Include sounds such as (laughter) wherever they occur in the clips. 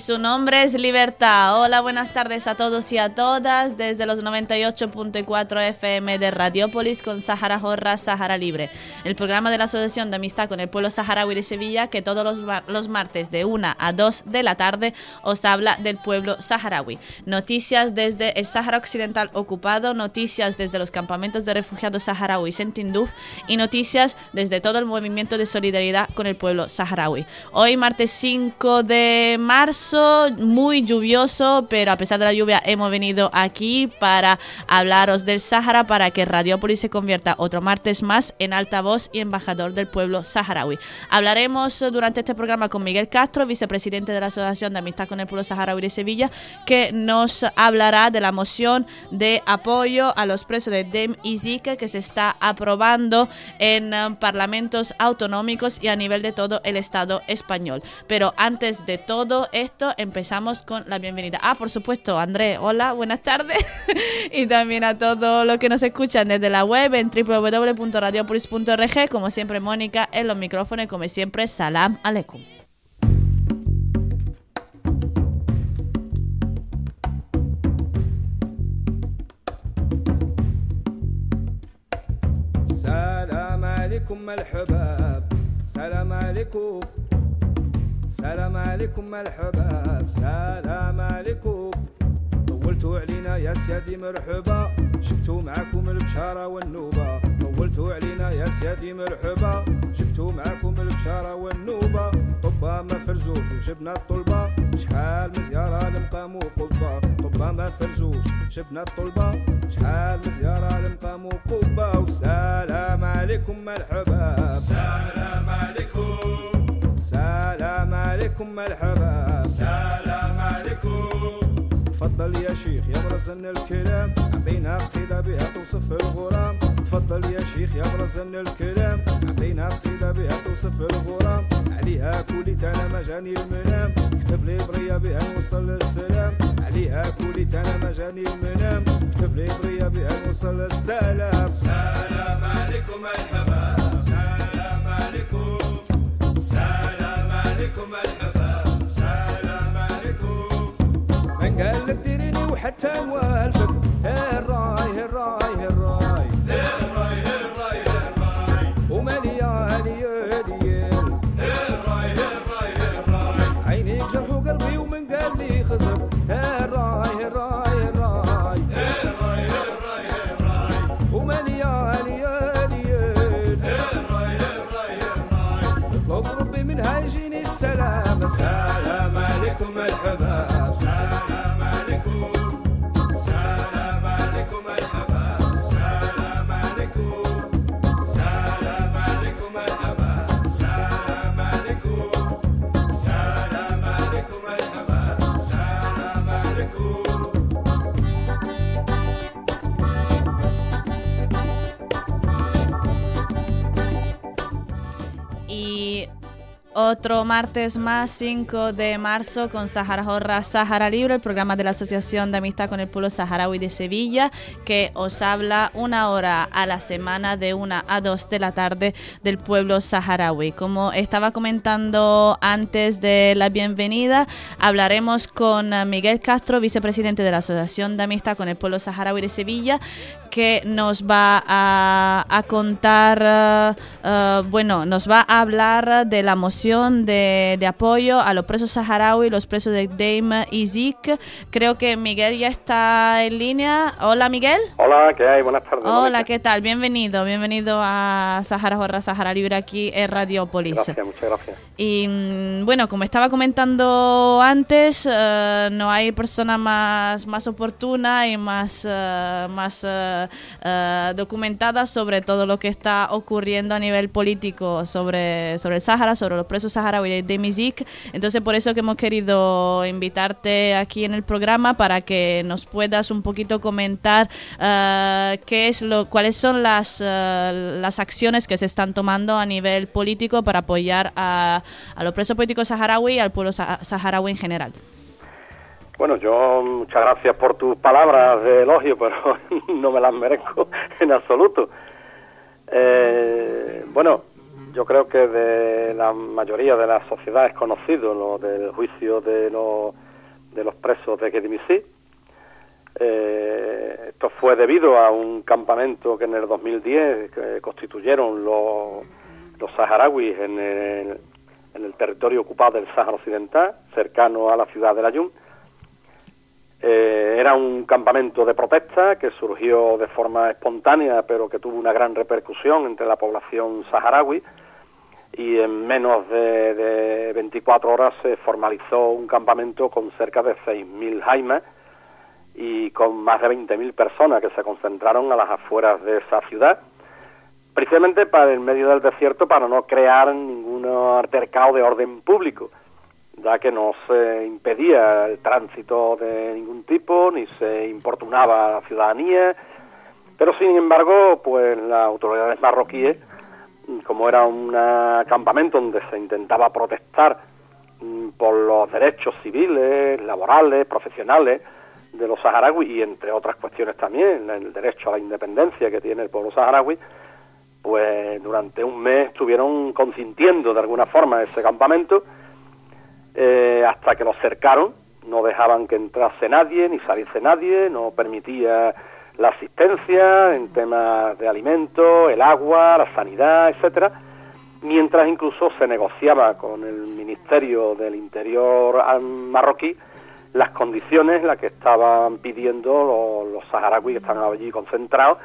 Su nombre es Libertad. Hola, buenas tardes a todos y a todas desde los 98.4 FM de Radiopolis con Sahara Jorra, Sahara Libre, el programa de la Asociación de Amistad con el Pueblo Saharaui de Sevilla que todos los, los martes de 1 a 2 de la tarde os habla del pueblo saharaui. Noticias desde el Sahara Occidental ocupado, noticias desde los campamentos de refugiados saharauis en Tinduf y noticias desde todo el movimiento de solidaridad con el pueblo saharaui. Hoy, martes 5 de marzo, muy lluvioso, pero a pesar de la lluvia hemos venido aquí para hablaros del Sahara para que Radiopolis se convierta otro martes más en altavoz y embajador del pueblo saharaui. Hablaremos durante este programa con Miguel Castro, vicepresidente de la Asociación de Amistad con el Pueblo Saharaui de Sevilla, que nos hablará de la moción de apoyo a los presos de DEM y Zika que se está aprobando en um, parlamentos autonómicos y a nivel de todo el Estado español. Pero antes de todo esto, empezamos con la bienvenida. Ah, por supuesto, André, hola, buenas tardes. (laughs) y también a todos los que nos escuchan desde la web en www.radiopolis.org. Como siempre, Mónica en los micrófonos y como siempre, salam aleikum. Salam Salam سلام عليكم الحباب سلام عليكم. طولتوا علينا يا سيادي مرحبا. شفتوا معاكم البشارة والنوبة. طولتوا علينا يا سيادي مرحبا. شفتوا معاكم البشارة والنوبة. طبا ما فرزوش وجبنا الطلبة. شحال من زيارة لمقام وقبة طبا ما فرزوش جبنا الطلبة. شحال من زيارة لمقام وقبة والسلام عليكم الحباب سلام عليكم. سلام عليكم مرحبا. سلام عليكم. تفضل يا شيخ يا برزن الكلام. عطينا قصيدة بها توصف الغرام. تفضل يا شيخ يا برزن الكلام. عطينا قصيدة بها توصف الغرام. عليها كوليت أنا ما جاني المنام. كتب لي بريا بها نوصل للسلام عليها كوليت أنا ما جاني المنام. كتب لي بريا بها نوصل للسلام سلام عليكم مرحبا. سلام عليكم. سلام عليكم الحباب سلام عليكم. من قال لك ديريني وحتى نوالفك otro martes más, 5 de marzo, con Sahara Jorra Sahara Libre, el programa de la Asociación de Amistad con el Pueblo Saharaui de Sevilla, que os habla una hora a la semana de una a dos de la tarde del pueblo saharaui. Como estaba comentando antes de la bienvenida, hablaremos con Miguel Castro, vicepresidente de la Asociación de Amistad con el Pueblo Saharaui de Sevilla, que nos va a, contar, eh, eh, bueno, nos va a hablar de la moción de, apoyo a los presos saharaui, los presos de Dame y Zik. Creo que Miguel ya está en línea. Hola, Miguel. Hola, ¿qué hay? Buenas tardes. Hola, ¿qué tal? Bienvenido, bienvenido a Sahara Jorra, Sahara Libre aquí en Radiopolis. Gracias, muchas gracias. Y mm, bueno, como estaba comentando antes, eh, no hay persona más, más oportuna y más, más documentada sobre todo lo que está ocurriendo a nivel político sobre, sobre el Sahara sobre los presos saharauis de Mizik. Entonces, por eso que hemos querido invitarte aquí en el programa para que nos puedas un poquito comentar uh, qué es lo, cuáles son las, uh, las acciones que se están tomando a nivel político para apoyar a, a los presos políticos saharaui y al pueblo saharaui en general. Bueno, yo muchas gracias por tus palabras de elogio, pero (laughs) no me las merezco (laughs) en absoluto. Eh, bueno, yo creo que de la mayoría de la sociedad es conocido lo del juicio de, los de los presos de Kedimisi. Eh, esto fue debido a un campamento que en el 2010 constituyeron los, los saharauis en el, en el territorio ocupado del Sáhara Occidental, cercano a la ciudad de Layún. Eh, era un campamento de protesta que surgió de forma espontánea, pero que tuvo una gran repercusión entre la población saharaui y en menos de, 24 horas se formalizó un campamento con cerca de 6.000 jaimas y con más de 20.000 personas que se concentraron a las afueras de esa ciudad, precisamente para el medio del desierto para no crear ningún altercado de orden público, ya que no se impedía el tránsito de ningún tipo ni se importunaba a la ciudadanía, pero sin embargo, pues las autoridades marroquíes como era un campamento donde se intentaba protestar mm, por los derechos civiles, laborales, profesionales de los saharauis y entre otras cuestiones también, el derecho a la independencia que tiene el pueblo saharaui, pues durante un mes estuvieron consintiendo de alguna forma ese campamento eh, hasta que lo cercaron, no dejaban que entrase nadie ni saliese nadie, no permitía la asistencia en temas de alimentos, el agua, la sanidad, etcétera, mientras incluso se negociaba con el Ministerio del Interior marroquí las condiciones en las que estaban pidiendo los, saharauis que estaban allí concentrados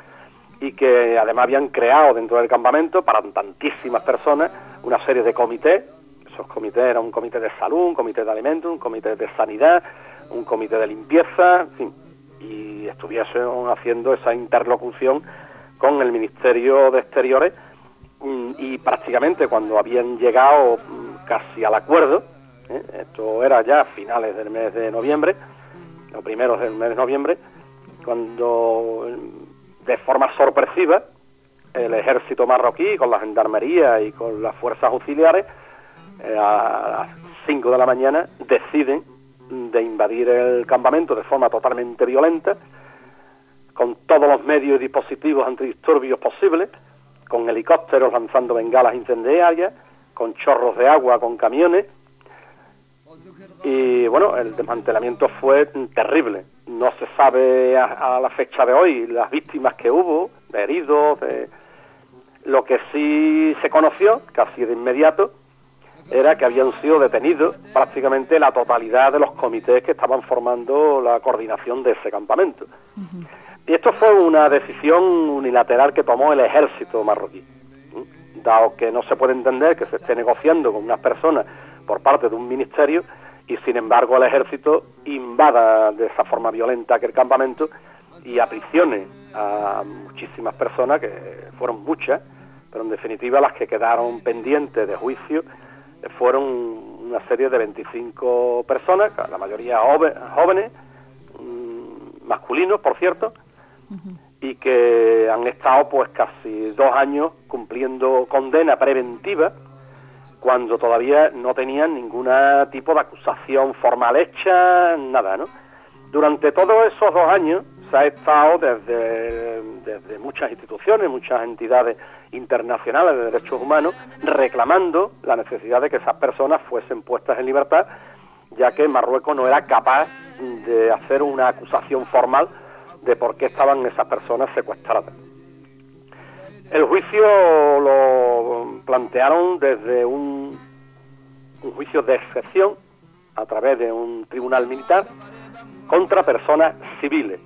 y que además habían creado dentro del campamento para tantísimas personas una serie de comités. Esos comités eran un comité de salud, un comité de alimentos, un comité de sanidad, un comité de limpieza, en fin, y estuviesen haciendo esa interlocución con el Ministerio de Exteriores mm, y prácticamente cuando habían llegado mm, casi al acuerdo, ¿eh? esto era ya a finales del mes de noviembre, o primeros del mes de noviembre, cuando mm, de forma sorpresiva el ejército marroquí con la gendarmería y con las fuerzas auxiliares a las 5 de la mañana deciden de invadir el campamento de forma totalmente violenta, con todos los medios y dispositivos antidisturbios posibles, con helicópteros lanzando bengalas incendiarias, con chorros de agua, con camiones. Y bueno, el desmantelamiento fue terrible. No se sabe a, la fecha de hoy las víctimas que hubo, de heridos, de... Lo que sí se conoció, casi de inmediato, era que habían sido detenidos prácticamente la totalidad de los comités que estaban formando la coordinación de ese campamento. Y esto fue una decisión unilateral que tomó el ejército marroquí, dado que no se puede entender que se esté negociando con unas personas por parte de un ministerio y sin embargo el ejército invada de esa forma violenta aquel campamento y aprisione a muchísimas personas, que fueron muchas, pero en definitiva las que quedaron pendientes de juicio fueron una serie de 25 personas, la mayoría jóvenes, mm, masculinos, por cierto, y que han estado pues casi dos años cumpliendo condena preventiva cuando todavía no tenían ningún tipo de acusación formal hecha, nada, ¿no? Durante todos esos dos años ha estado desde, muchas instituciones, muchas entidades internacionales de derechos humanos, reclamando la necesidad de que esas personas fuesen puestas en libertad, ya que Marruecos no era capaz de hacer una acusación formal de por qué estaban esas personas secuestradas. El juicio lo plantearon desde un juicio de excepción a través de un tribunal militar contra personas civiles.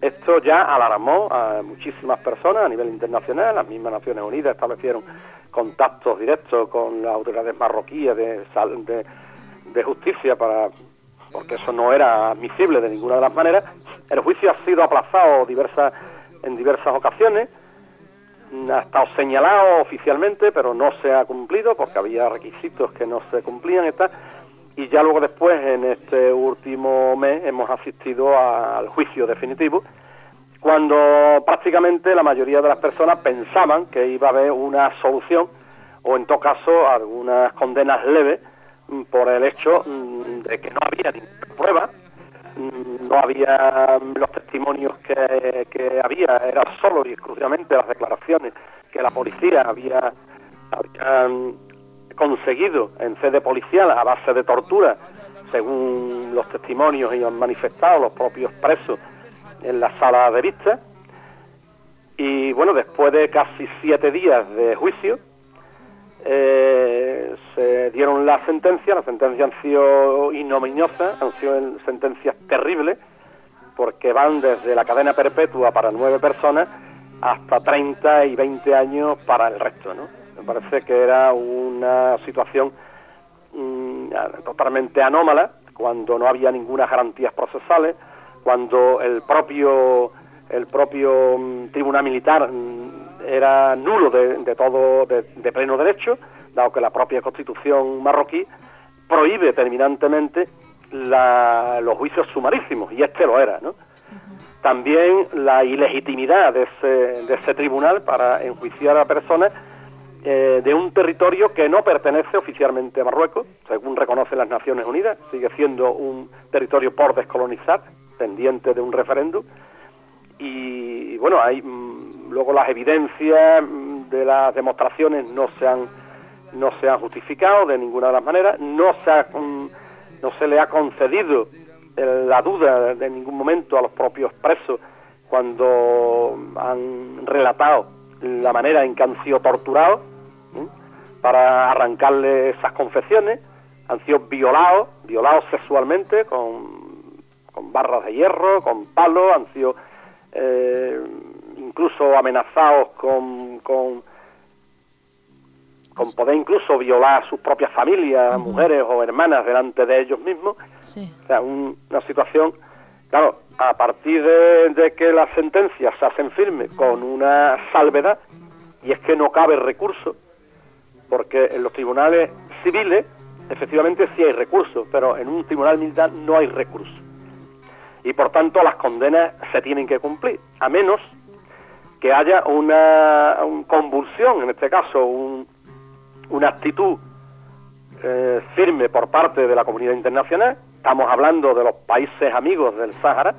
Esto ya alarmó a muchísimas personas a nivel internacional. Las mismas Naciones Unidas establecieron contactos directos con las autoridades marroquíes de, de, de justicia para porque eso no era admisible de ninguna de las maneras. El juicio ha sido aplazado diversas, en diversas ocasiones, ha estado señalado oficialmente, pero no se ha cumplido porque había requisitos que no se cumplían y ya luego después, en este último mes, hemos asistido al juicio definitivo, cuando prácticamente la mayoría de las personas pensaban que iba a haber una solución o en todo caso algunas condenas leves mm, por el hecho mm, de que no había ninguna prueba, mm, no había los testimonios que, que había, era solo y exclusivamente las declaraciones que la policía había, había conseguido en sede policial a base de tortura, según los testimonios y han manifestado los propios presos en la sala de vista. Y bueno, después de casi siete días de juicio, eh, se dieron la sentencia. Las sentencias han sido ignominiosas, han sido sentencias terribles, porque van desde la cadena perpetua para nueve personas hasta 30 y 20 años para el resto, ¿no? Me parece que era una situación mm, totalmente anómala, cuando no había ninguna garantías procesales, cuando el propio el propio mm, tribunal militar mm, era nulo de, todo de, pleno derecho, dado que la propia constitución marroquí prohíbe terminantemente los juicios sumarísimos, y este lo era, ¿no? También la ilegitimidad de ese, de ese tribunal para enjuiciar a personas eh, de un territorio que no pertenece oficialmente a Marruecos, según reconocen las Naciones Unidas, sigue siendo un territorio por descolonizar, pendiente de un referéndum. Y, bueno, hay mm, luego las evidencias mm, de las demostraciones no se han no se han justificado de ninguna de las maneras, no se mm, no se le ha concedido la duda de ningún momento a los propios presos cuando han relatado la manera en que han sido torturados para arrancarle esas confesiones, han sido violados, violados sexualmente con, con barras de hierro, con palos, han sido eh, incluso amenazados con, con, con, poder incluso violar a sus propias familias, mujeres o hermanas delante de ellos mismos. O sea, una situación, claro, a partir de, de que las sentencias se hacen firmes con una salvedad, y es que no cabe recurso, porque en los tribunales civiles efectivamente sí hay recursos, pero en un tribunal militar no hay recursos. Y por tanto las condenas se tienen que cumplir, a menos que haya una, convulsión, en este caso una actitud eh, firme por parte de la comunidad internacional. Estamos hablando de los países amigos del Sáhara,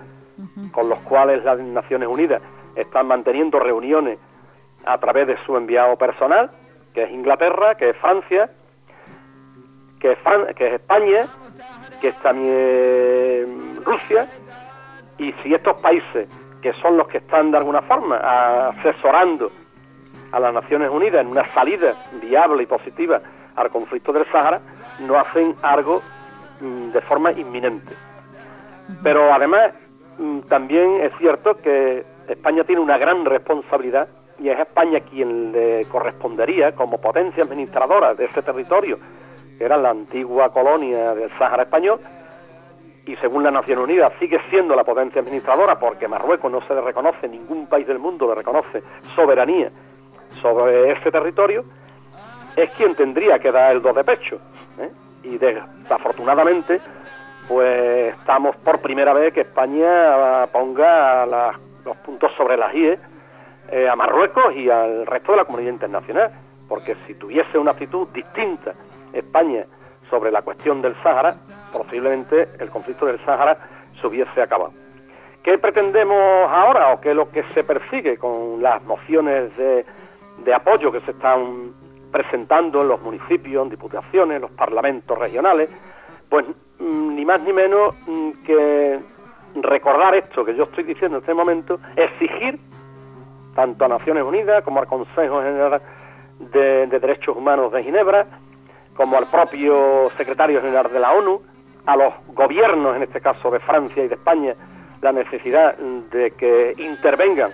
con los cuales las Naciones Unidas están manteniendo reuniones a través de su enviado personal que es Inglaterra, que es Francia, que es, que es España, que es también Rusia, y si estos países, que son los que están de alguna forma asesorando a las Naciones Unidas en una salida viable y positiva al conflicto del Sahara, no hacen algo mm, de forma inminente. Pero además, mm, también es cierto que España tiene una gran responsabilidad y es España quien le correspondería como potencia administradora de ese territorio, que era la antigua colonia del Sáhara español, y según la Naciones Unidas sigue siendo la potencia administradora porque Marruecos no se le reconoce, ningún país del mundo le reconoce soberanía sobre ese territorio, es quien tendría que dar el do de pecho. ¿eh? Y desafortunadamente, pues estamos por primera vez que España ponga los puntos sobre las IE eh, a Marruecos y al resto de la comunidad internacional, porque si tuviese una actitud distinta España sobre la cuestión del Sáhara, posiblemente el conflicto del Sáhara se hubiese acabado. ¿Qué pretendemos ahora o qué es lo que se persigue con las mociones de, de apoyo que se están presentando en los municipios, en diputaciones, en los parlamentos regionales? Pues mm, ni más ni menos mm, que recordar esto que yo estoy diciendo en este momento, exigir tanto a Naciones Unidas como al Consejo General de, Derechos Humanos de Ginebra, como al propio secretario general de la ONU, a los gobiernos, en este caso de Francia y de España, la necesidad de que intervengan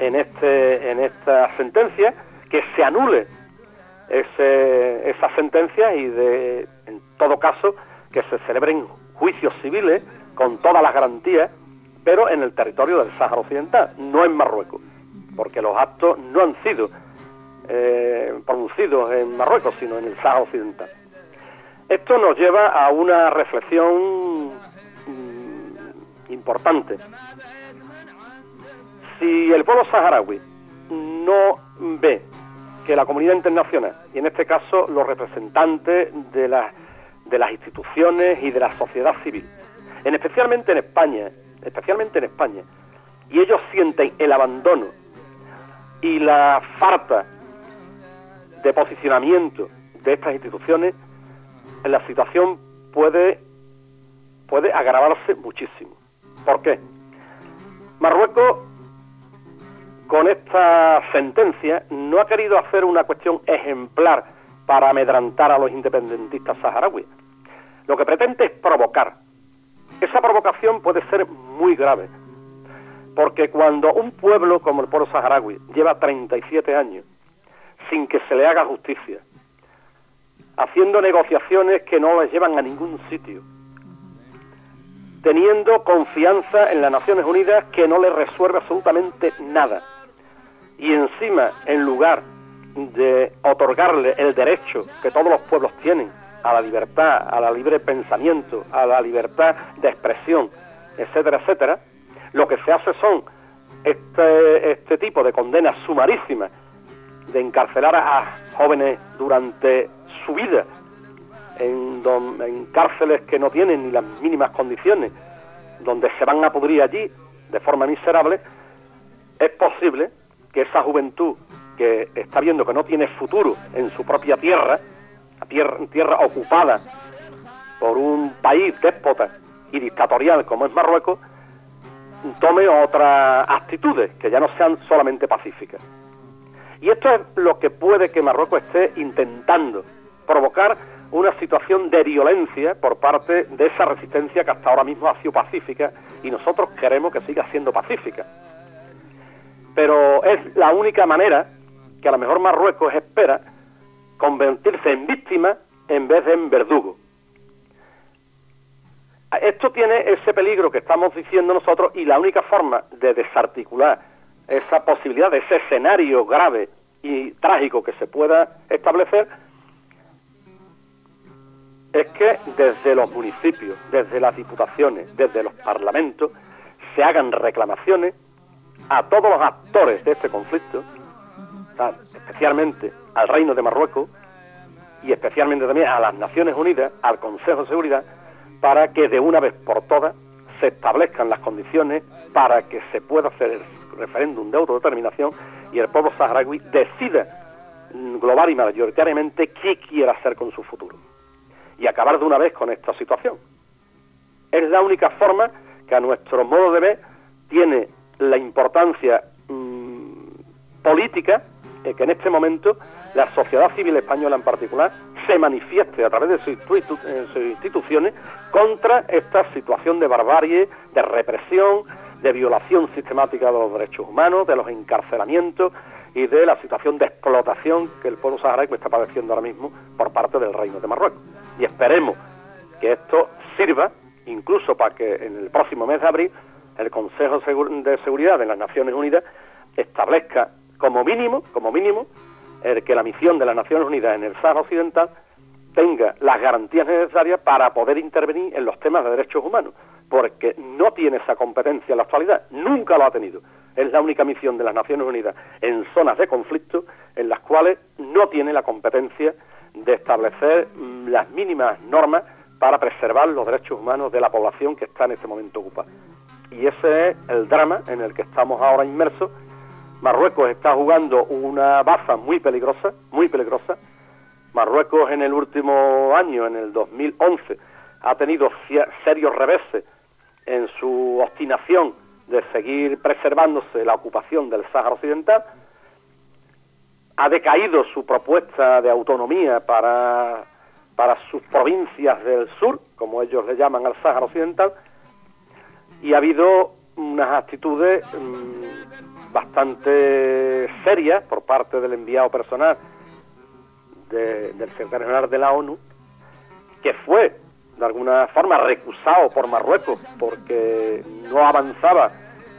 en, este, en esta sentencia, que se anule ese, esa sentencia y, de, en todo caso, que se celebren juicios civiles con todas las garantías, pero en el territorio del Sáhara Occidental, no en Marruecos, porque los actos no han sido eh, producidos en Marruecos, sino en el Sáhara Occidental. Esto nos lleva a una reflexión mm, importante. Si el pueblo saharaui no ve que la comunidad internacional, y en este caso los representantes de, de las instituciones y de la sociedad civil, en especialmente en España, especialmente en España, y ellos sienten el abandono y la falta de posicionamiento de estas instituciones, la situación puede, puede agravarse muchísimo. ¿Por qué? Marruecos, con esta sentencia, no ha querido hacer una cuestión ejemplar para amedrantar a los independentistas saharauis. Lo que pretende es provocar, esa provocación puede ser muy grave, porque cuando un pueblo como el pueblo saharaui lleva 37 años sin que se le haga justicia, haciendo negociaciones que no les llevan a ningún sitio, teniendo confianza en las Naciones Unidas que no les resuelve absolutamente nada, y encima, en lugar de otorgarle el derecho que todos los pueblos tienen a la libertad, a la libre pensamiento, a la libertad de expresión, etcétera, etcétera, lo que se hace son este, este tipo de condenas sumarísimas de encarcelar a jóvenes durante su vida en, en cárceles que no tienen ni las mínimas condiciones, donde se van a pudrir allí de forma miserable, es posible que esa juventud que está viendo que no tiene futuro en su propia tierra, tierra, tierra ocupada por un país déspota y dictatorial como es Marruecos, tome otras actitudes que ya no sean solamente pacíficas. Y esto es lo que puede que Marruecos esté intentando, provocar una situación de violencia por parte de esa resistencia que hasta ahora mismo ha sido pacífica y nosotros queremos que siga siendo pacífica. Pero es la única manera que a lo mejor Marruecos espera convertirse en víctima en vez de en verdugo. Esto tiene ese peligro que estamos diciendo nosotros y la única forma de desarticular esa posibilidad de ese escenario grave y trágico que se pueda establecer es que desde los municipios, desde las diputaciones, desde los parlamentos, se hagan reclamaciones a todos los actores de este conflicto, especialmente al Reino de Marruecos y especialmente también a las Naciones Unidas, al Consejo de Seguridad, para que de una vez por todas se establezcan las condiciones para que se pueda hacer el referéndum de autodeterminación y el pueblo saharaui decida global y mayoritariamente qué quiere hacer con su futuro y acabar de una vez con esta situación. Es la única forma que a nuestro modo de ver tiene la importancia mm, política que en este momento la sociedad civil española en particular se manifieste a través de sus, eh, instituciones contra esta situación de barbarie, de represión, de violación sistemática de los derechos humanos, de los encarcelamientos y de la situación de explotación que el pueblo saharaui está padeciendo ahora mismo por parte del Reino de Marruecos. Y esperemos que esto sirva incluso para que en el próximo mes de abril el Consejo de Seguridad de las Naciones Unidas establezca como mínimo, como mínimo, el que la misión de las Naciones Unidas en el Sahara Occidental tenga las garantías necesarias para poder intervenir en los temas de derechos humanos, porque no tiene esa competencia en la actualidad, nunca lo ha tenido. Es la única misión de las Naciones Unidas en zonas de conflicto en las cuales no tiene la competencia de establecer mm, las mínimas normas para preservar los derechos humanos de la población que está en este momento ocupada. Y ese es el drama en el que estamos ahora inmersos. Marruecos está jugando una baza muy peligrosa, muy peligrosa. Marruecos en el último año, en el 2011, ha tenido serios reveses en su obstinación de seguir preservándose la ocupación del Sáhara Occidental. Ha decaído su propuesta de autonomía para para sus provincias del sur, como ellos le llaman al Sáhara Occidental, y ha habido unas actitudes mm, bastante serias por parte del enviado personal del secretario general de la ONU, que fue de alguna forma recusado por Marruecos porque no avanzaba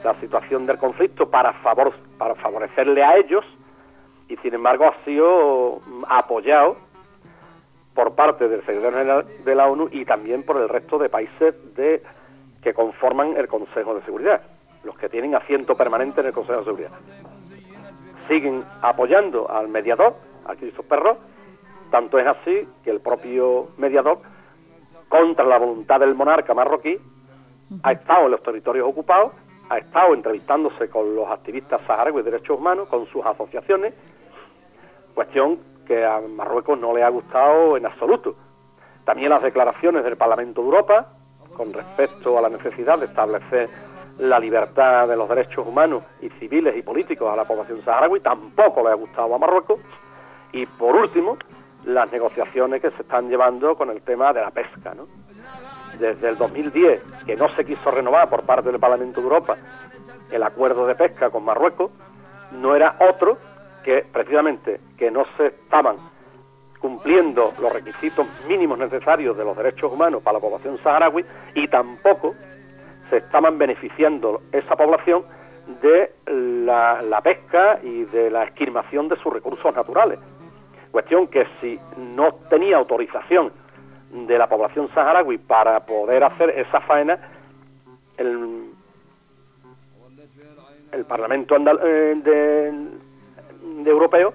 la situación del conflicto para, favor, para favorecerle a ellos y sin embargo ha sido apoyado por parte del secretario general de la ONU y también por el resto de países de, que conforman el Consejo de Seguridad, los que tienen asiento permanente en el Consejo de Seguridad. Siguen apoyando al mediador, a Cristo Perro, tanto es así que el propio mediador, contra la voluntad del monarca marroquí, ha estado en los territorios ocupados, ha estado entrevistándose con los activistas saharauis de derechos humanos, con sus asociaciones, cuestión que a Marruecos no le ha gustado en absoluto. También las declaraciones del Parlamento de Europa con respecto a la necesidad de establecer la libertad de los derechos humanos y civiles y políticos a la población saharaui tampoco le ha gustado a Marruecos. Y por último, las negociaciones que se están llevando con el tema de la pesca. ¿no? Desde el 2010, que no se quiso renovar por parte del Parlamento de Europa el acuerdo de pesca con Marruecos, no era otro que precisamente que no se estaban cumpliendo los requisitos mínimos necesarios de los derechos humanos para la población saharaui y tampoco se estaban beneficiando esa población de la, pesca y de la esquilmación de sus recursos naturales. Cuestión que si no tenía autorización de la población saharaui para poder hacer esa faena, el, el Parlamento eh, de, de europeo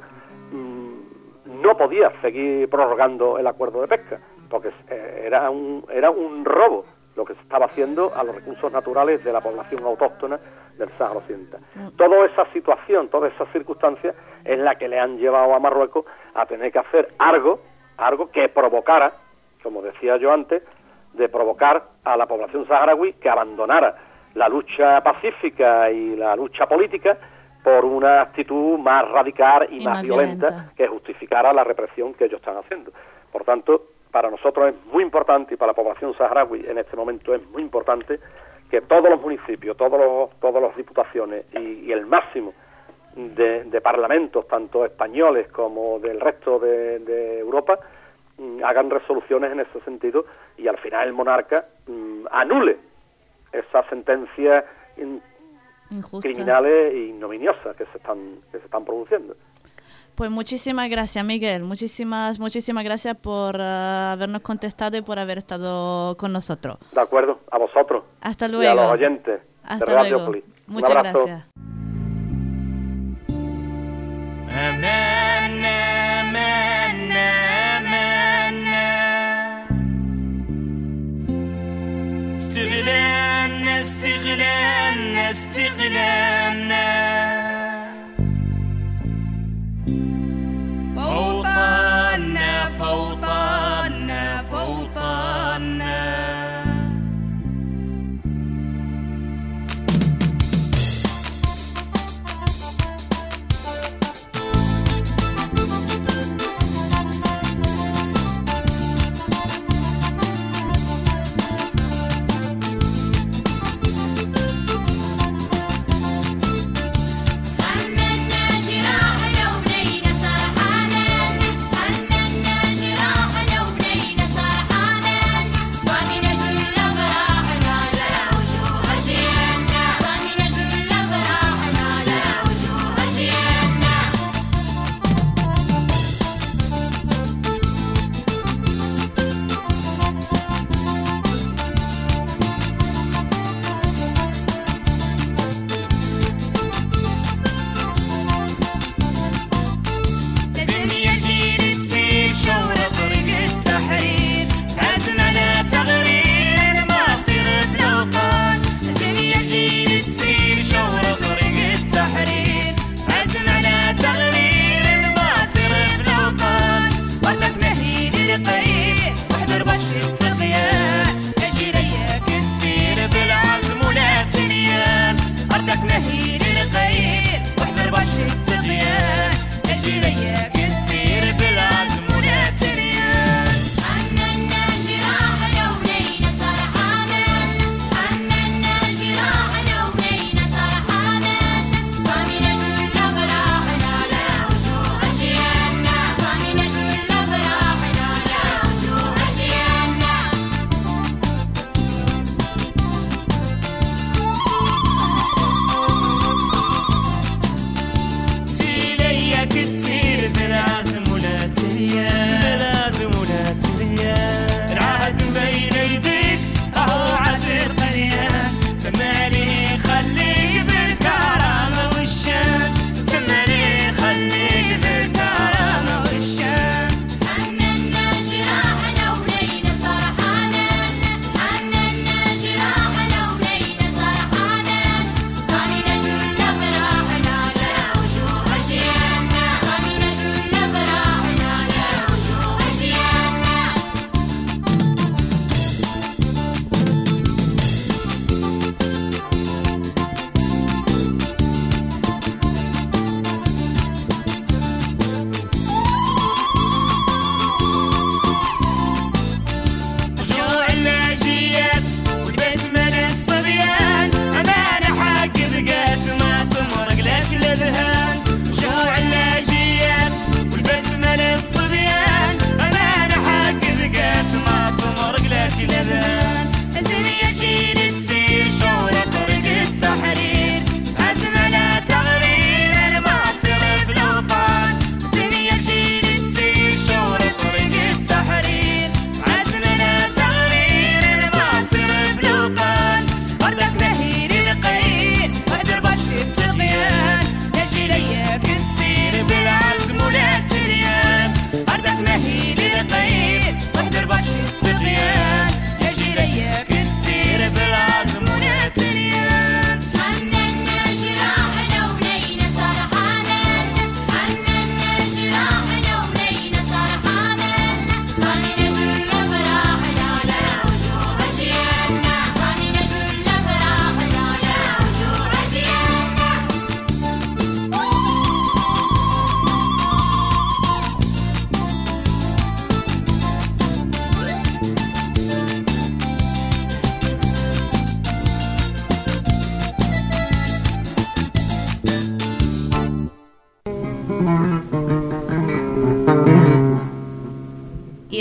mm, no podía seguir prorrogando el acuerdo de pesca, porque eh, era un, era un robo lo que se estaba haciendo a los recursos naturales de la población autóctona del Sáhara Occidental. Mm. Toda esa situación, toda esa circunstancia es la que le han llevado a Marruecos a tener que hacer algo, algo que provocara, como decía yo antes, de provocar a la población saharaui que abandonara la lucha pacífica y la lucha política por una actitud más radical y, más, violenta, que justificara la represión que ellos están haciendo. Por tanto, para nosotros es muy importante y para la población saharaui en este momento es muy importante que todos los municipios, todos los, todas las diputaciones y, el máximo de, parlamentos, tanto españoles como del resto de, Europa, mm, hagan resoluciones en ese sentido y al final el monarca mm, anule esa sentencia criminales e ignominiosas que se están que se están produciendo. Pues muchísimas gracias, Miguel. Muchísimas, muchísimas gracias por uh, habernos contestado y por haber estado con nosotros. De acuerdo, a vosotros. Hasta luego. Y a los oyentes Hasta de luego. Muchas gracias.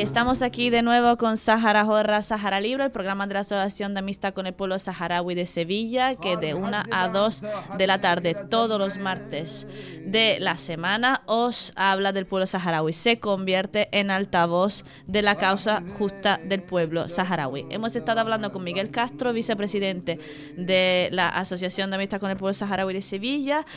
Estamos aquí de nuevo con Sahara Jorra, Sahara Libre, el programa de la Asociación de Amistad con el Pueblo Saharaui de Sevilla, que de 1 a 2 de la tarde, todos los martes de la semana, os habla del pueblo saharaui. Se convierte en altavoz de la causa justa del pueblo saharaui. Hemos estado hablando con Miguel Castro, vicepresidente de la Asociación de Amistad con el Pueblo Saharaui de Sevilla,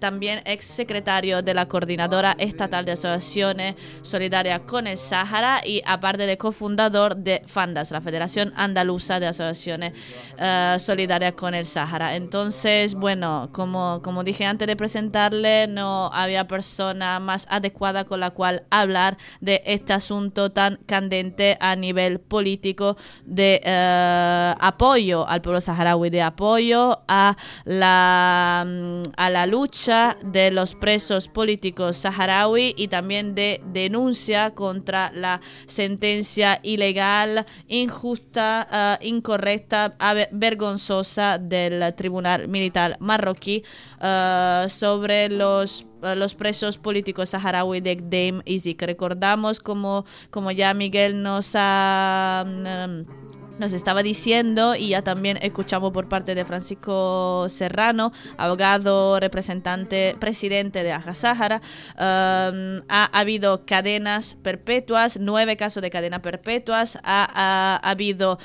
también ex secretario de la Coordinadora Estatal de Asociaciones Solidarias con el Sahara y aparte de cofundador de FANDAS, la Federación Andaluza de Asociaciones eh, Solidarias con el Sahara. Entonces, bueno, como, como dije antes de presentarle, no había persona más adecuada con la cual hablar de este asunto tan candente a nivel político de eh, apoyo al pueblo saharaui, de apoyo a la, mm, a la lucha de los presos políticos saharaui y también de denuncia contra la sentencia ilegal, injusta, eh, incorrecta, vergonzosa del Tribunal Militar marroquí eh, sobre los los presos políticos saharaui de Gdeim y Zik. Recordamos como, como ya Miguel nos ha... Mm, nos estaba diciendo y ya también escuchamos por parte de Francisco Serrano, abogado, representante, presidente de Aja Sahara, um, ha, habido cadenas perpetuas, nueve casos de cadena perpetuas, ha, habido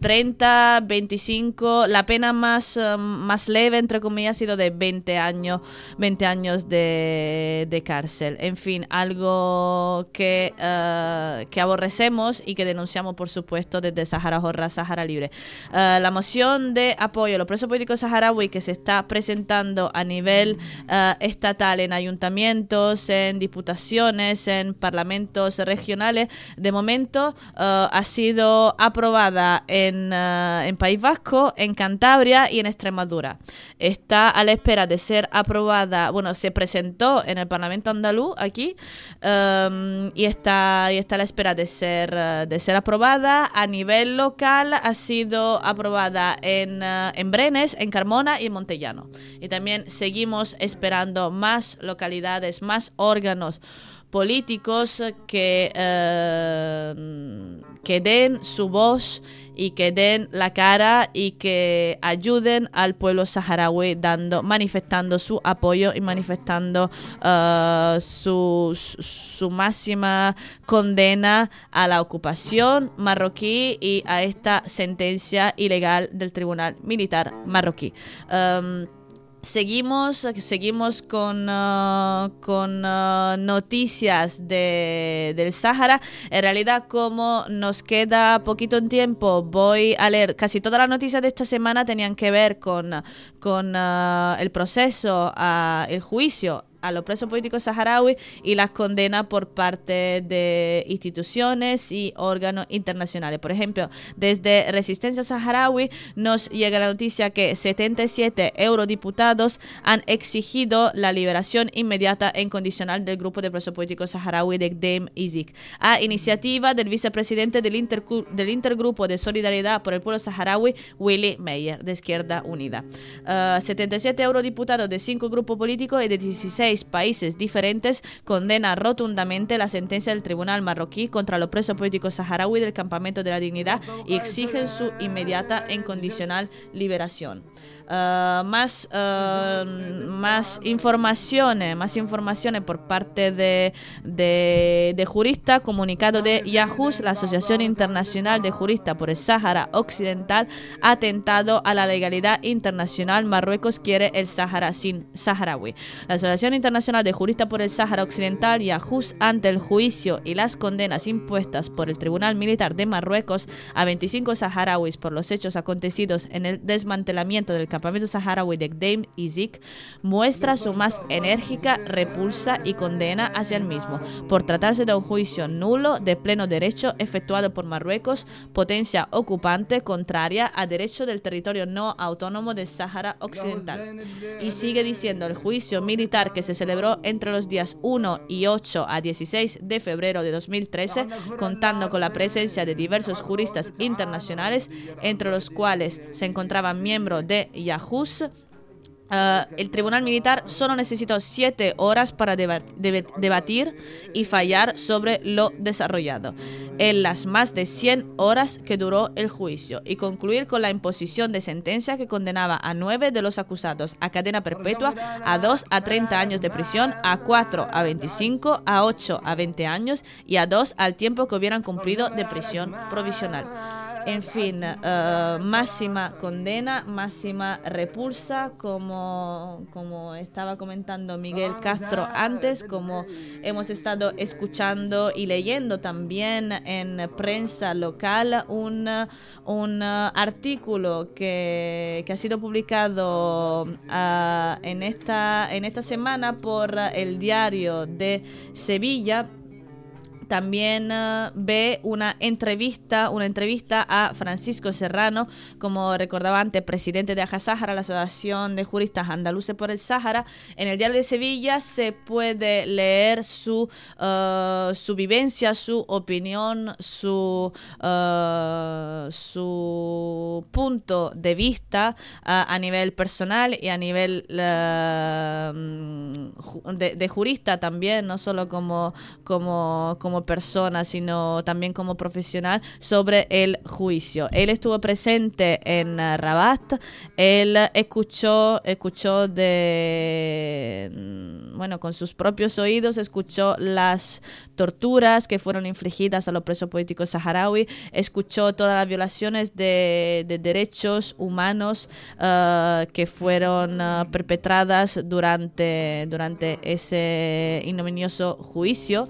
30, uh, 25, la pena más, um, más leve, entre comillas, ha sido de 20 años, 20 años de, de cárcel. En fin, algo que, uh, que aborrecemos y que denunciamos, por supuesto, desde Sahara Jorra, Sahara Libre. Eh, la moción de apoyo a los presos políticos saharaui que se está presentando a nivel eh, estatal en ayuntamientos, en diputaciones, en parlamentos regionales, de momento eh, ha sido aprobada en, en País Vasco, en Cantabria y en Extremadura. Está a la espera de ser aprobada, bueno, se presentó en el Parlamento andaluz aquí y, está, y está a la espera de ser, de ser aprobada a nivel local ha sido aprobada en, eh, en Brenes, en Carmona y en Montellano. Y también seguimos esperando más localidades, más órganos políticos que, eh, que den su voz y que den la cara y que ayuden al pueblo saharaui dando, manifestando su apoyo y manifestando uh, su, su, máxima condena a la ocupación marroquí y a esta sentencia ilegal del Tribunal Militar marroquí. Um, Seguimos, seguimos con, uh, con uh, noticias de, del Sahara. En realidad, como nos queda poquito en tiempo, voy a leer casi todas las noticias de esta semana tenían que ver con, con uh, el proceso, el juicio a los presos políticos saharauis y las condena por parte de instituciones y órganos internacionales. Por ejemplo, desde Resistencia Saharaui nos llega la noticia que 77 eurodiputados han exigido la liberación inmediata e incondicional del grupo de presos políticos saharaui de Gdem Izik, a iniciativa del vicepresidente del, del Intergrupo de Solidaridad por el Pueblo Saharaui, Willy Meyer, de Izquierda Unida. 77 uh, eurodiputados de cinco grupos políticos y de 16 países diferentes condena rotundamente la sentencia del tribunal marroquí contra los presos políticos saharaui del Campamento de la Dignidad y exigen su inmediata e incondicional liberación. Uh, más, uh, más informaciones, más informaciones por parte de, de, de juristas, comunicado de Yahoo, la Asociación Internacional de Juristas por el Sáhara Occidental, atentado a la legalidad internacional. Marruecos quiere el Sáhara sin saharaui. La Asociación Internacional de Juristas por el Sáhara Occidental, Yahoo, ante el juicio y las condenas impuestas por el Tribunal Militar de Marruecos a 25 saharauis por los hechos acontecidos en el desmantelamiento del campamento saharaui de Gdeim y Zik muestra su más enérgica repulsa y condena hacia el mismo, por tratarse de un juicio nulo de pleno derecho efectuado por Marruecos, potencia ocupante contraria a derecho del territorio no autónomo del Sahara Occidental. Y sigue diciendo el juicio militar que se celebró entre los días 1 y 8 a 16 de febrero de 2013, contando con la presencia de diversos juristas internacionales, entre los cuales se encontraban miembros de Uh, el tribunal militar solo necesitó siete horas para deba deb debatir y fallar sobre lo desarrollado en las más de 100 horas que duró el juicio y concluir con la imposición de sentencia que condenaba a nueve de los acusados a cadena perpetua, a 2 a 30 años de prisión, a 4 a 25, a 8 a 20 años y a 2 al tiempo que hubieran cumplido de prisión provisional. En fin, uh, máxima condena, máxima repulsa, como, como estaba comentando Miguel Castro antes, como hemos estado escuchando y leyendo también en prensa local un, un artículo que, que, ha sido publicado uh, en, esta, en esta semana por el diario de Sevilla también uh, ve una entrevista, una entrevista a Francisco Serrano, como recordaba antes, presidente de Aja Sáhara, la Asociación de Juristas Andaluces por el Sáhara. En el diario de Sevilla se puede leer su, uh, su vivencia, su opinión, su, uh, su punto de vista a nivel personal y a nivel de, de, jurista también, no solo como, como, como persona, sino también como profesional sobre el juicio. Él estuvo presente en uh, Rabat, él escuchó, escuchó de, mm, bueno, con sus propios oídos, escuchó las torturas que fueron infligidas a los presos políticos saharaui, escuchó todas las violaciones de, de derechos humanos uh, que fueron uh, perpetradas durante, durante ese ignominioso juicio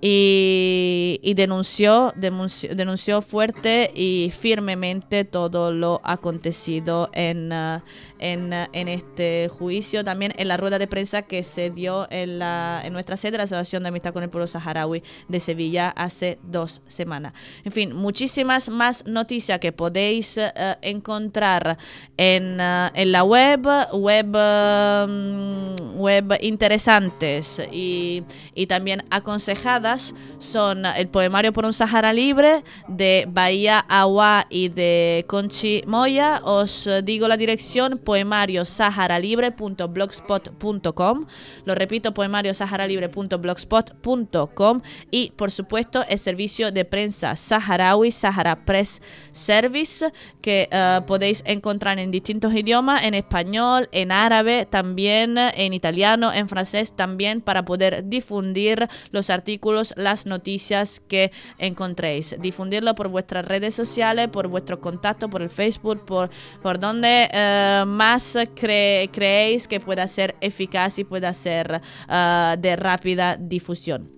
y, denunció, denunció, denunció, fuerte y firmemente todo lo acontecido en, uh, en, uh, en, este juicio, también en la rueda de prensa que se dio en, la, en nuestra sede de la Asociación de Amistad con el Pueblo Saharaui de Sevilla hace dos semanas. En fin, muchísimas más noticias que podéis uh, encontrar en, en, la web, web, um, web interesantes y, y también aconsejadas son el poemario por un Sahara libre de Bahía Agua y de Conchi Moya. Os digo la dirección poemario saharalibre.blogspot.com. Lo repito, poemario saharalibre.blogspot.com y por supuesto el servicio de prensa saharaui, Sahara Press Service, que uh, podéis encontrar en distintos idiomas, en español, en árabe, también en italiano, en francés, también para poder difundir los artículos las noticias que encontréis. Difundirlo por vuestras redes sociales, por vuestro contacto, por el Facebook, por, por donde uh, más cre creéis que pueda ser eficaz y pueda ser uh, de rápida difusión.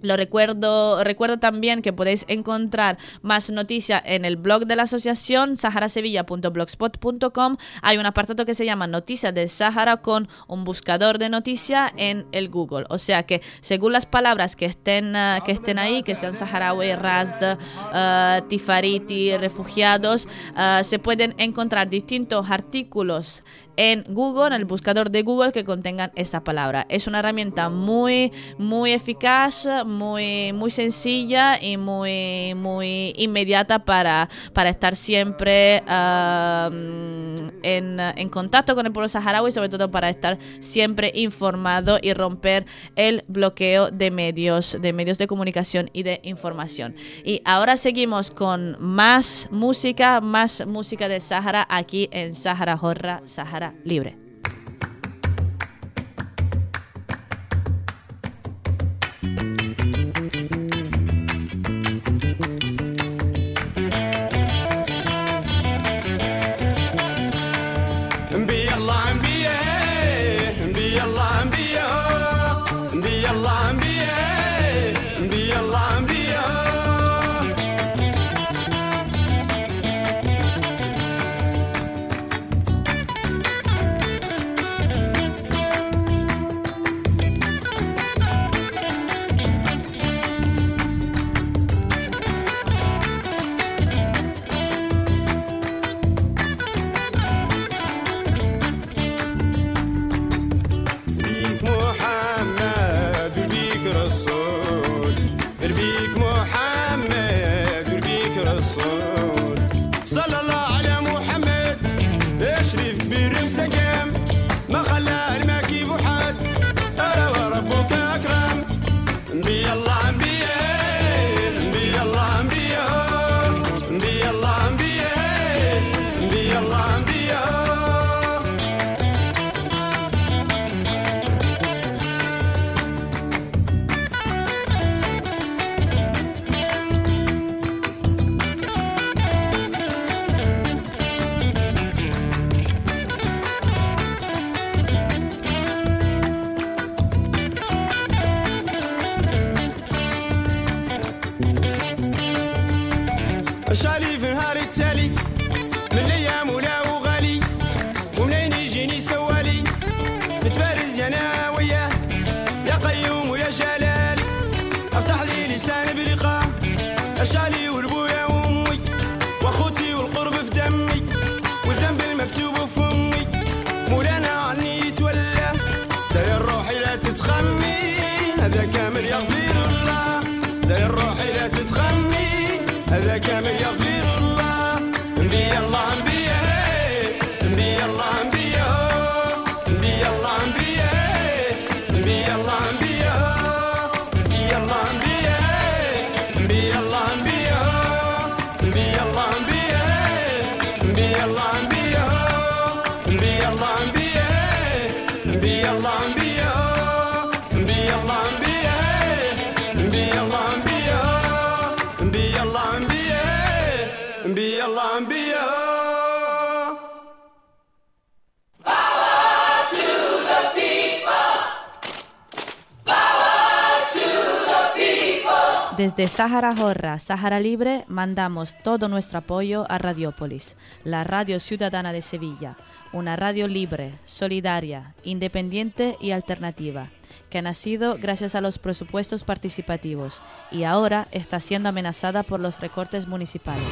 Lo recuerdo, recuerdo también que podéis encontrar más noticias en el blog de la asociación saharasevilla.blogspot.com. Hay un apartado que se llama Noticias del Sahara con un buscador de noticias en el Google. O sea que según las palabras que estén, uh, que estén ahí, que sean saharaui, rasd, uh, tifariti, refugiados, uh, se pueden encontrar distintos artículos en Google, en el buscador de Google que contengan esa palabra. Es una herramienta muy, muy eficaz, muy, muy sencilla y muy, muy inmediata para, para estar siempre uh, en, en, contacto con el pueblo saharaui sobre todo para estar siempre informado y romper el bloqueo de medios, de medios de comunicación y de información. Y ahora seguimos con más música, más música de Sahara aquí en Sahara Jorra, Sahara libre. Colombia. Desde Sahara Jorra, Sahara Libre, mandamos todo nuestro apoyo a Radiópolis, la radio ciudadana de Sevilla, una radio libre, solidaria, independiente y alternativa, que ha nacido gracias a los presupuestos participativos y ahora está siendo amenazada por los recortes municipales.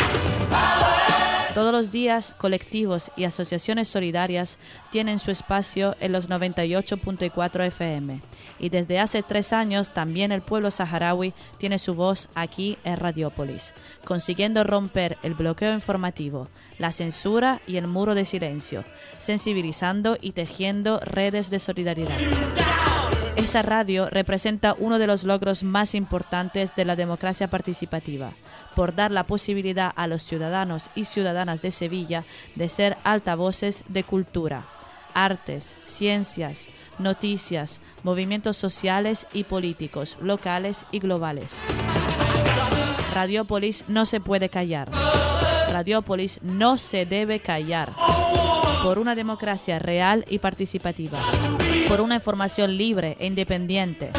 Todos los días, colectivos y asociaciones solidarias tienen su espacio en los 98.4 FM. Y desde hace tres años también el pueblo saharaui tiene su voz aquí en Radiópolis, consiguiendo romper el bloqueo informativo, la censura y el muro de silencio, sensibilizando y tejiendo redes de solidaridad. Esta radio representa uno de los logros más importantes de la democracia participativa, por dar la posibilidad a los ciudadanos y ciudadanas de Sevilla de ser altavoces de cultura, artes, ciencias, noticias, movimientos sociales y políticos, locales y globales. Radiópolis no se puede callar. Radiópolis no se debe callar. Por una democracia real y participativa. Por una información libre e independiente.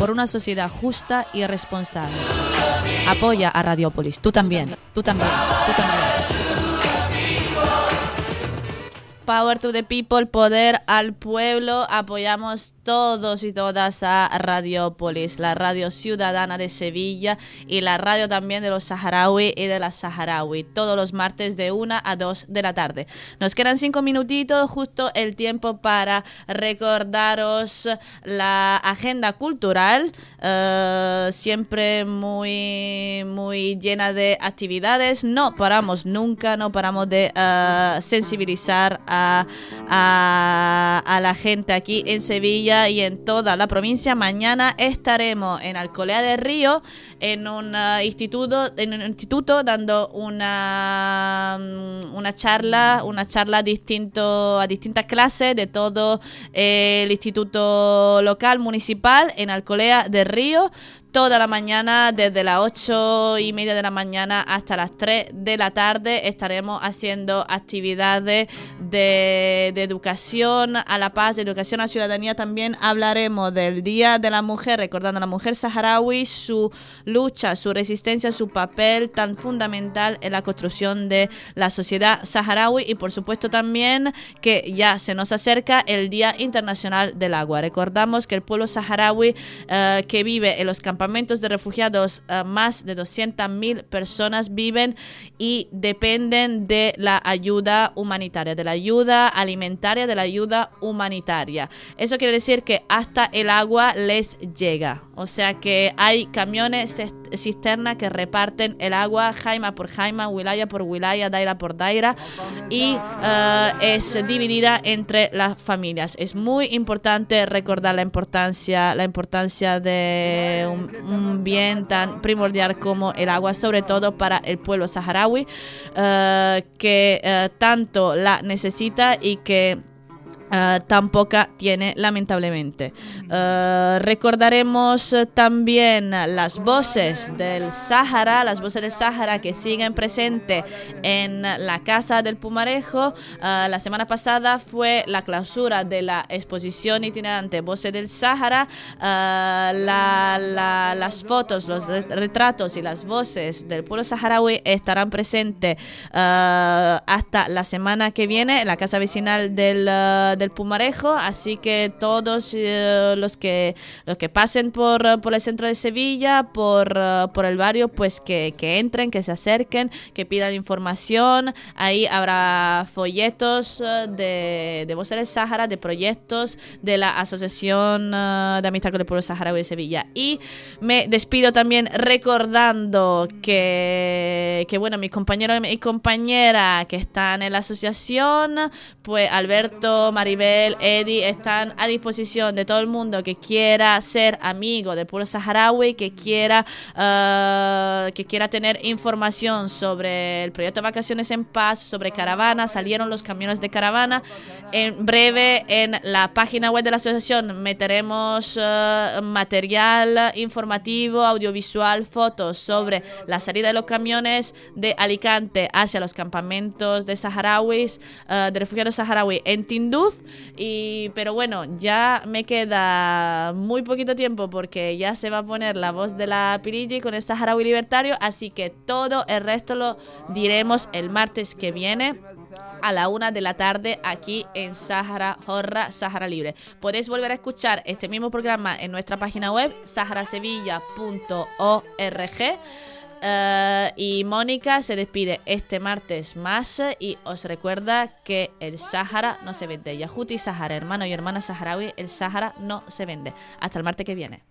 Por una sociedad justa y responsable. Apoya a Radiópolis. Tú también. Tú también. Tú también. Power to the people, poder al pueblo. Apoyamos todos y todas a Radiópolis, la radio ciudadana de Sevilla y la radio también de los saharaui y de la saharaui, todos los martes de 1 a 2 de la tarde. Nos quedan cinco minutitos, justo el tiempo para recordaros la agenda cultural, eh, siempre muy, muy llena de actividades. No paramos nunca, no paramos de eh, sensibilizar a, a la gente aquí en Sevilla y en toda la provincia. Mañana estaremos en Alcolea de Río, en un uh, instituto, en un instituto dando una, um, una charla, una charla distinto, a distintas clases de todo eh, el instituto local municipal en Alcolea de Río toda la mañana, desde las 8 y media de la mañana hasta las 3 de la tarde. Estaremos haciendo actividades de, educación a la paz, de educación a ciudadanía. También hablaremos del Día de la Mujer, recordando a la mujer saharaui, su lucha, su resistencia, su papel tan fundamental en la construcción de la sociedad saharaui y por supuesto también que ya se nos acerca el Día Internacional del Agua. Recordamos que el pueblo saharaui uh, que vive en los campamentos de refugiados, uh, más de 200.000 personas viven y dependen de la ayuda humanitaria, de la ayuda alimentaria, de la ayuda humanitaria. Eso quiere decir que hasta el agua les llega. O sea que hay camiones cisterna que reparten el agua jaima por jaima, wilaya por wilaya, daira por daira y uh, es dividida entre las familias. Es muy importante recordar la importancia, la importancia de bien tan primordial como el agua, sobre todo para el pueblo saharaui, uh, que uh, tanto la necesita y que Uh, tampoco tiene lamentablemente. Uh, recordaremos también las voces del Sáhara, las voces del Sáhara que siguen presentes en la Casa del Pumarejo. Uh, la semana pasada fue la clausura de la exposición itinerante Voces del la, las fotos, los retratos y las voces del pueblo saharaui estarán presentes hasta la semana que viene en la Casa Vecinal del del Pumarejo, así que todos eh, los que los que pasen por, por el centro de Sevilla, por, eh, por el barrio, pues que, entren, que se acerquen, que pidan información. Ahí habrá folletos eh, de, de Voces del Sáhara, de proyectos de la Asociación de Amistad con el Pueblo Saharaui de Sevilla. Y me despido también recordando que, que bueno, mis compañeros y compañera que están en la asociación, pues Alberto, Maribel, Eddie están a disposición de todo el mundo que quiera ser amigo del pueblo saharaui, que quiera, uh, que quiera tener información sobre el proyecto Vacaciones en Paz, sobre caravana, salieron los camiones de caravana. En breve en la página web de la asociación meteremos uh, material informativo, audiovisual, fotos sobre la salida de los camiones de Alicante hacia los campamentos de saharauis, uh, de refugiados saharauis en Tinduf. Y, pero bueno, ya me queda muy poquito tiempo porque ya se va a poner la voz de la Pirigi con el Saharaui Libertario, así que todo el resto lo diremos el martes que viene a la una de la tarde aquí en Sahara Jorra, Sahara Libre. Podéis volver a escuchar este mismo programa en nuestra página web saharasevilla.org. Uh, y Mónica se despide este martes más y os recuerda que el Sahara no se vende. Yahuti Sahara, hermano y hermana saharaui, el Sahara no se vende. Hasta el martes que viene.